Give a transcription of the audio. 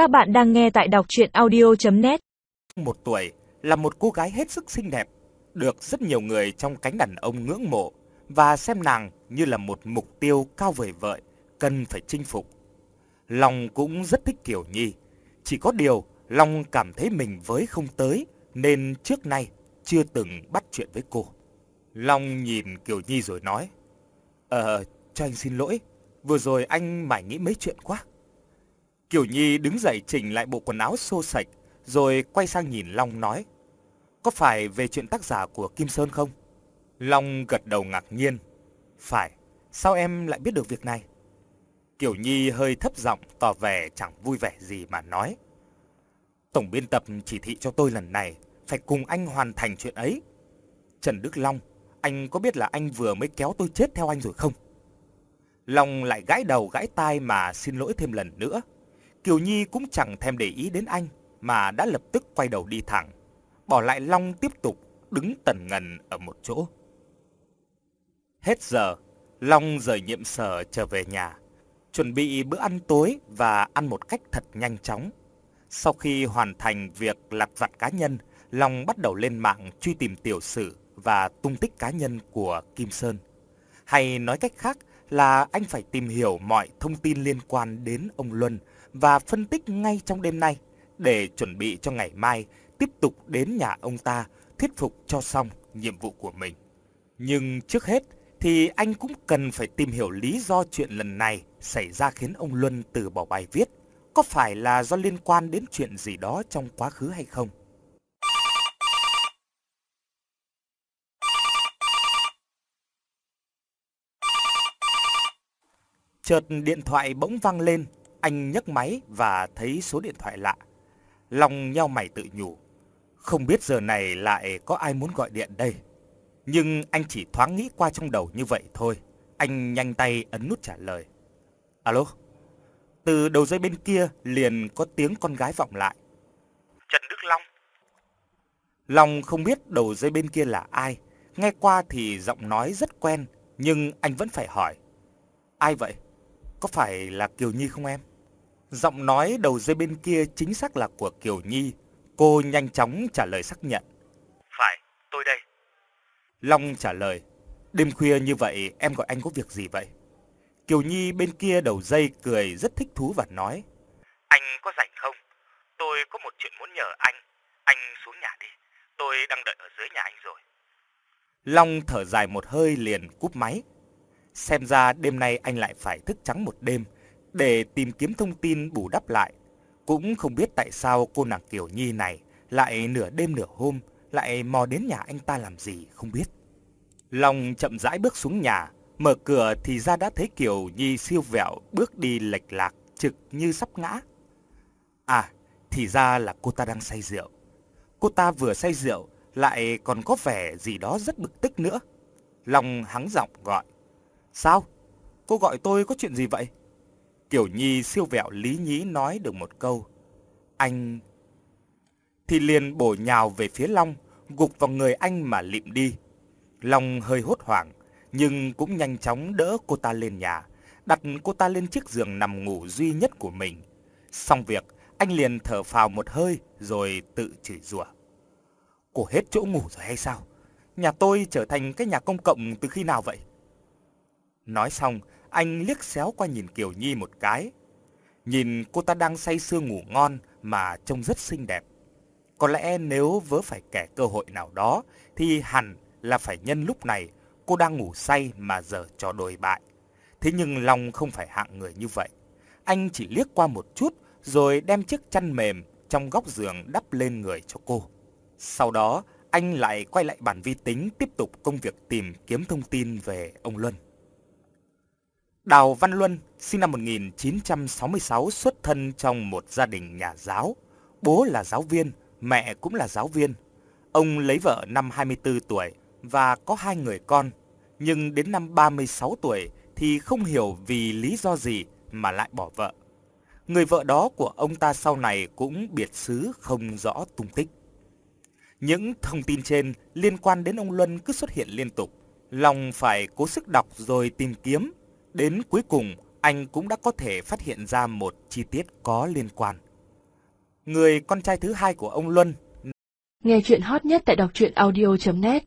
Các bạn đang nghe tại đọc chuyện audio.net Một tuổi là một cô gái hết sức xinh đẹp, được rất nhiều người trong cánh đàn ông ngưỡng mộ và xem nàng như là một mục tiêu cao vời vợi, cần phải chinh phục. Long cũng rất thích Kiều Nhi, chỉ có điều Long cảm thấy mình với không tới nên trước nay chưa từng bắt chuyện với cô. Long nhìn Kiều Nhi rồi nói, Ờ, cho anh xin lỗi, vừa rồi anh mải nghĩ mấy chuyện quá. Kiều Nhi đứng dậy chỉnh lại bộ quần áo xô sạch, rồi quay sang nhìn Long nói, Có phải về chuyện tác giả của Kim Sơn không? Long gật đầu ngạc nhiên, Phải, sao em lại biết được việc này? Kiều Nhi hơi thấp giọng tỏ vẻ chẳng vui vẻ gì mà nói. Tổng biên tập chỉ thị cho tôi lần này phải cùng anh hoàn thành chuyện ấy. Trần Đức Long, anh có biết là anh vừa mới kéo tôi chết theo anh rồi không? Long lại gãi đầu gãi tai mà xin lỗi thêm lần nữa. Kiều Nhi cũng chẳng thèm để ý đến anh mà đã lập tức quay đầu đi thẳng, bỏ lại Long tiếp tục đứng tần ngần ở một chỗ. Hết giờ, Long rời nhiệm sở trở về nhà, chuẩn bị bữa ăn tối và ăn một cách thật nhanh chóng. Sau khi hoàn thành việc lặt vặt cá nhân, Long bắt đầu lên mạng truy tìm tiểu sử và tung tích cá nhân của Kim Sơn. Hay nói cách khác là anh phải tìm hiểu mọi thông tin liên quan đến ông Luân và phân tích ngay trong đêm nay để chuẩn bị cho ngày mai tiếp tục đến nhà ông ta thuyết phục cho xong nhiệm vụ của mình. Nhưng trước hết thì anh cũng cần phải tìm hiểu lý do chuyện lần này xảy ra khiến ông Luân từ bỏ bài viết. Có phải là do liên quan đến chuyện gì đó trong quá khứ hay không? Chợt điện thoại bỗng vang lên, anh nhấc máy và thấy số điện thoại lạ. Long nheo mày tự nhủ, không biết giờ này lại có ai muốn gọi điện đây. Nhưng anh chỉ thoáng nghĩ qua trong đầu như vậy thôi. Anh nhanh tay ấn nút trả lời. Alo? Từ đầu dây bên kia liền có tiếng con gái vọng lại. Trần Đức Long. Long không biết đầu dây bên kia là ai. Nghe qua thì giọng nói rất quen, nhưng anh vẫn phải hỏi. Ai vậy? Có phải là Kiều Nhi không em? Giọng nói đầu dây bên kia chính xác là của Kiều Nhi. Cô nhanh chóng trả lời xác nhận. Phải, tôi đây. Long trả lời. Đêm khuya như vậy em gọi anh có việc gì vậy? Kiều Nhi bên kia đầu dây cười rất thích thú và nói. Anh có rảnh không? Tôi có một chuyện muốn nhờ anh. Anh xuống nhà đi. Tôi đang đợi ở dưới nhà anh rồi. Long thở dài một hơi liền cúp máy. Xem ra đêm nay anh lại phải thức trắng một đêm để tìm kiếm thông tin bù đắp lại. Cũng không biết tại sao cô nàng Kiều Nhi này lại nửa đêm nửa hôm lại mò đến nhà anh ta làm gì không biết. Long chậm rãi bước xuống nhà, mở cửa thì ra đã thấy Kiều Nhi siêu vẹo bước đi lệch lạc, trực như sắp ngã. À, thì ra là cô ta đang say rượu. Cô ta vừa say rượu lại còn có vẻ gì đó rất bực tức nữa. Long hắng giọng gọi. Sao? Cô gọi tôi có chuyện gì vậy? Kiều Nhi siêu vẹo lý nhí nói được một câu. Anh... Thì liền bổ nhào về phía Long, gục vào người anh mà lịm đi. Long hơi hốt hoảng, nhưng cũng nhanh chóng đỡ cô ta lên nhà, đặt cô ta lên chiếc giường nằm ngủ duy nhất của mình. Xong việc, anh liền thở phào một hơi rồi tự chửi rủa. Cô hết chỗ ngủ rồi hay sao? Nhà tôi trở thành cái nhà công cộng từ khi nào vậy? Nói xong, anh liếc xéo qua nhìn Kiều Nhi một cái. Nhìn cô ta đang say sưa ngủ ngon mà trông rất xinh đẹp. Có lẽ nếu vớ phải kẻ cơ hội nào đó thì hẳn là phải nhân lúc này cô đang ngủ say mà giờ trò đồi bại. Thế nhưng Long không phải hạng người như vậy. Anh chỉ liếc qua một chút rồi đem chiếc chăn mềm trong góc giường đắp lên người cho cô. Sau đó, anh lại quay lại bàn vi tính tiếp tục công việc tìm kiếm thông tin về ông Luân. Đào Văn Luân, sinh năm 1966, xuất thân trong một gia đình nhà giáo. Bố là giáo viên, mẹ cũng là giáo viên. Ông lấy vợ năm 24 tuổi và có hai người con. Nhưng đến năm 36 tuổi thì không hiểu vì lý do gì mà lại bỏ vợ. Người vợ đó của ông ta sau này cũng biệt xứ không rõ tung tích. Những thông tin trên liên quan đến ông Luân cứ xuất hiện liên tục. Lòng phải cố sức đọc rồi tìm kiếm Đến cuối cùng, anh cũng đã có thể phát hiện ra một chi tiết có liên quan. người con trai thứ hai của ông Luân. Nghe chuyện hot nhất tại đọc truyện audio.net